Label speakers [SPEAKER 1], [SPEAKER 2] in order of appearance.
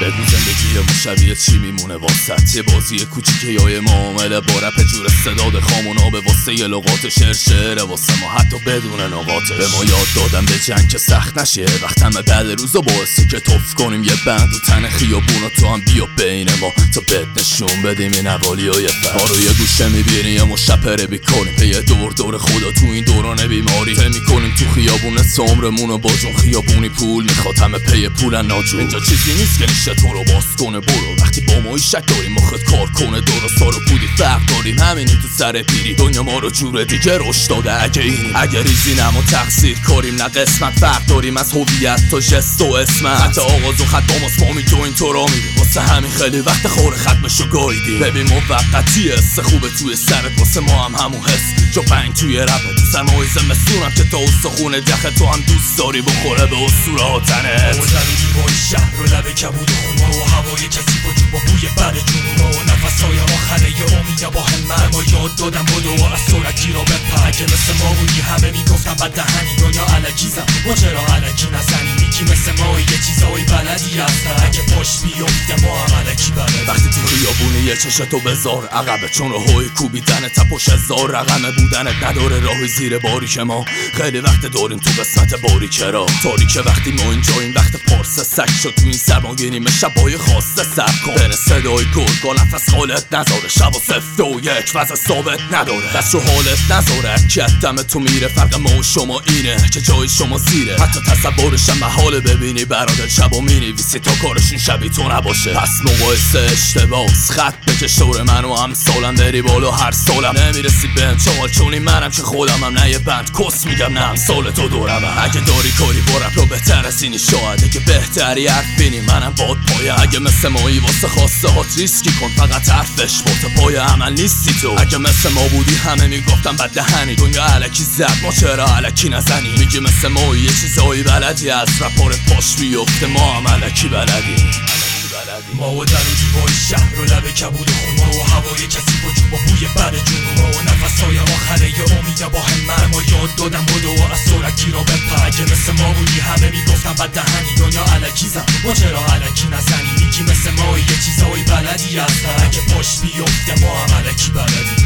[SPEAKER 1] بگو زندگی ما شبیه چی میمونه واسط یه بازی کوچیکه یا یه معامله با رپ جور صداد خامونا به واسه لغات شعر شعره واسه ما حتی بدون نقاطش. به ما یاد دادم به جنگ که سخت نشه. وقت همه بعد روزا باعثی که توف کنیم. یه بند و تن خیابون و تو هم بیا بین ما. تا بد نشون بدیم این نوالی های فر رو یه گوشه می‌بینی یه مشپره بیکنیم یه دور دور خدا تو این دوران بیماری. می‌کنیم تو خیابون سمرمون و با خیابونی پول می‌خواد. همه پی پول ناجون اینجا چیزی نیست که نیشه تو رو باز کنه. برو. وقتی با مایی شک داریم مخت کار کنه. درست رو بودی داریم همینی تو سر پیری. دنیا ما رو جور دیگه رشد داده. اگه اینی اگه ریزی نما تقصیر کاریم. نه قسمت فرق داریم. از هویت تا جست و اسمت. حتی آغاز و خط با ماست ما این تو را میریم واسه همین خیلی وقت خور ختمشو گایدی ببین موقتی است خوبه توی سرت. واسه ما هم همون حس. جو پنگ توی ربه تو سرمای زمستونم که تا استخونه دخ تو هم دوست داری. بخوره به اسطوره ها تنت
[SPEAKER 2] شهر و لبه کبود خونه و هوای کسی با بوی بد جنون و نفس های دادم بدو از سرکی را بپر که مثل ما بودی همه می‌گفتم بد دهنی. دنیا علکیزم ما چرا علکی نزنی میگی مثل ما یه چیزایی بلدی هستن. اگه پاش بیفته
[SPEAKER 1] یه چشتو بذار عقبه. چون روحای کوبیدن تپوش هزار رقم بودنت نداره راه زیر باریک ما. خیلی وقت داریم تو قسمت باریک را تاریک وقتی ما اینجاییم وقت پارس سک شد. تو این سرماگینیم شبای خاصه سب کن. بین صدای گرگا نفس حالت نذاره. شب و سفت و یک وز ثابت نداره. دست رو حالت نذاره. دم تو میره فرق ما و شما اینه. که جای شما زیره. حتی تصورشم به حال ببینی برادر شب و می‌نویسی. تا کارشون شبی تو نباشه. پس مقایسه اشتباس. خط بکش دور من و هم سالم بری بالا هر سالم. نمی‌رسی بهم چهار چونی منم که خودم هم. نه یه بند کس میگم نه سال تو دورم اگه داری کاری برم رو بهتر از اینی شاید. اگه بهتری حرف بینی منم باد پایه. اگه مثل مایی واسه خواسته هات ریسکی کن فقط حرفش بوت پای عمل نیستی تو. اگه مثل ما بودی همه می‌گفتم بد دهنی. دنیا علکی زد ما چرا علکی نزنی؟ میگی مثل مایی یه چیزایی بلدی. از رپار پاش بیفته ما هم علکی بلدی
[SPEAKER 2] ما و در و دیوار شهر و لب کبود خونه و هوای کسی با با بوی بد جنون و نفس های آخره امید با هم ما یاد دادم بدو و از سرکی را بپر. اگه مثل ما بودی همه می‌گفتم بد دهنی. دنیا علکی زن. ما چرا علکی نزنی؟ میگی مثل ما یه چیزایی بلدی هستن اگه پاش بیفته ما هم علکی بلدی